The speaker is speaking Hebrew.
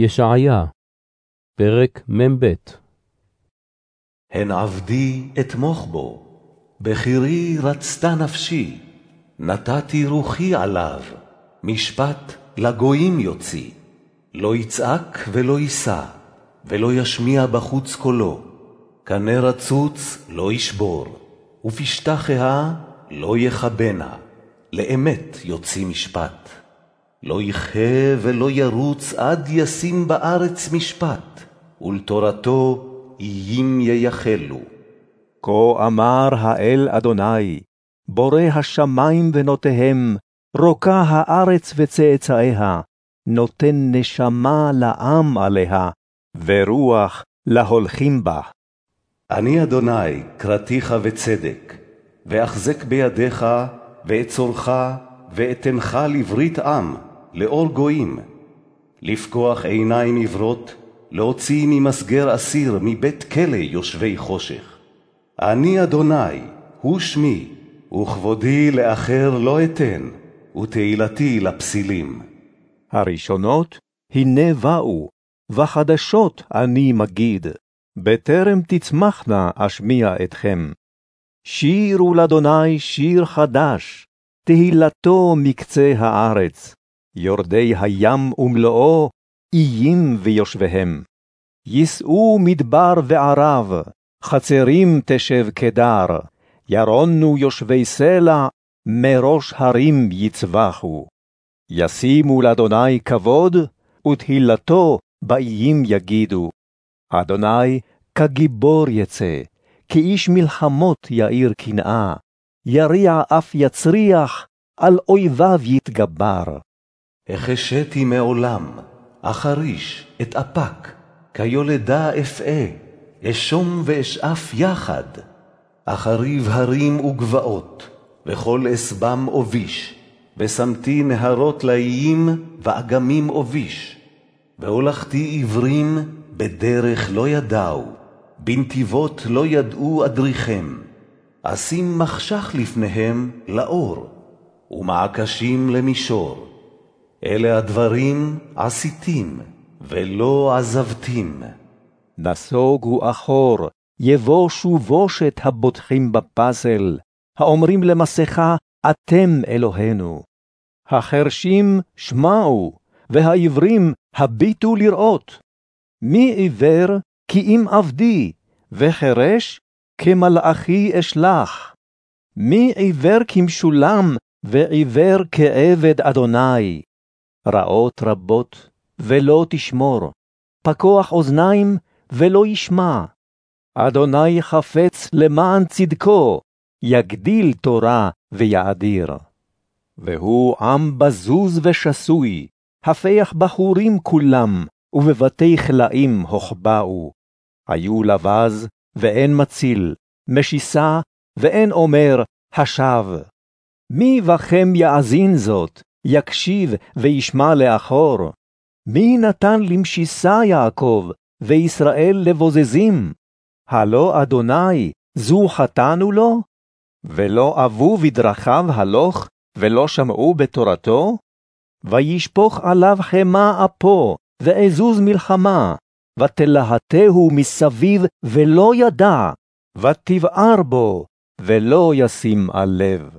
ישעיה, פרק מ"ב הן עבדי אתמוך בו, בחירי רצתה נפשי, נתתי רוחי עליו, משפט לגויים יוציא. לא יצעק ולא יישא, ולא ישמיע בחוץ קולו, קנה רצוץ לא ישבור, ופשתה חיה לא יכבנה, לאמת יוציא משפט. לא יחיה ולא ירוץ עד ישים בארץ משפט, ולתורתו איים ייחלו. כה אמר האל אדוני, בורא השמים ונותיהם, רוקה הארץ וצאצאיה, נותן נשמה לעם עליה, ורוח להולכים בה. אני אדוני, קראתיך וצדק, ואחזק בידיך, ואצורך, ואתנך לברית עם, לאור גויים, לפקוח עיניים עיוורות, להוציא ממסגר אסיר, מבית כלא יושבי חושך. אני אדוני, הוא שמי, וכבודי לאחר לא אתן, ותהילתי לפסילים. הראשונות, הנה באו, וחדשות אני מגיד, בטרם תצמחנה אשמיע אתכם. שירו לאדוני שיר חדש, תהילתו מקצה הארץ. יורדי הים ומלואו, איים ויושביהם. יישאו מדבר וערב, חצרים תשב קדר, ירונו יושבי סלע, מראש הרים יצבחו. ישימו לאדוני כבוד, ותהילתו באיים יגידו. אדוני כגיבור יצא, כאיש מלחמות יאיר קנאה, יריע אף יצריח, על אויביו יתגבר. החשיתי מעולם, אחריש, את אפק, כיולדה אפעה, אשום ואשאף יחד. אחריב הרים וגבעות, וכל אסבם אוביש, ושמתי נהרות לאיים, ואגמים אוביש. והולכתי עברים, בדרך לא ידעו, בנתיבות לא ידעו אדריכם. אשים מחשך לפניהם לאור, ומעקשים למישור. אלה הדברים עשיתים, ולא עזבתים. נסוגו אחור, יבושו בושת הבוטחים בפסל, האומרים למסכה, אתם אלוהינו. החרשים שמעו, והעברים הביטו לראות. מי עיוור כי אם עבדי, וחרש כמלאכי אשלח. מי עיוור כמשולם, ועיוור כעבד אדוני. רעות רבות, ולא תשמור, פקוח אוזניים, ולא ישמע. אדוני חפץ למען צדקו, יגדיל תורה ויאדיר. והוא עם בזוז ושסוי, הפך בחורים כולם, ובבתי כלאים הוחבאו. היו לבז, ואין מציל, משיסה, ואין אומר, השב. מי בכם יאזין זאת, יקשיב וישמע לאחור? מי נתן למשיסה יעקב, וישראל לבוזזים? הלא אדוני, זו חטאנו לו? ולא אבו בדרכיו הלוך, ולא שמעו בתורתו? וישפוך עליו חמה אפו, ועזוז מלחמה, ותלהטהו מסביב, ולא ידע, ותבער בו, ולא ישים על לב.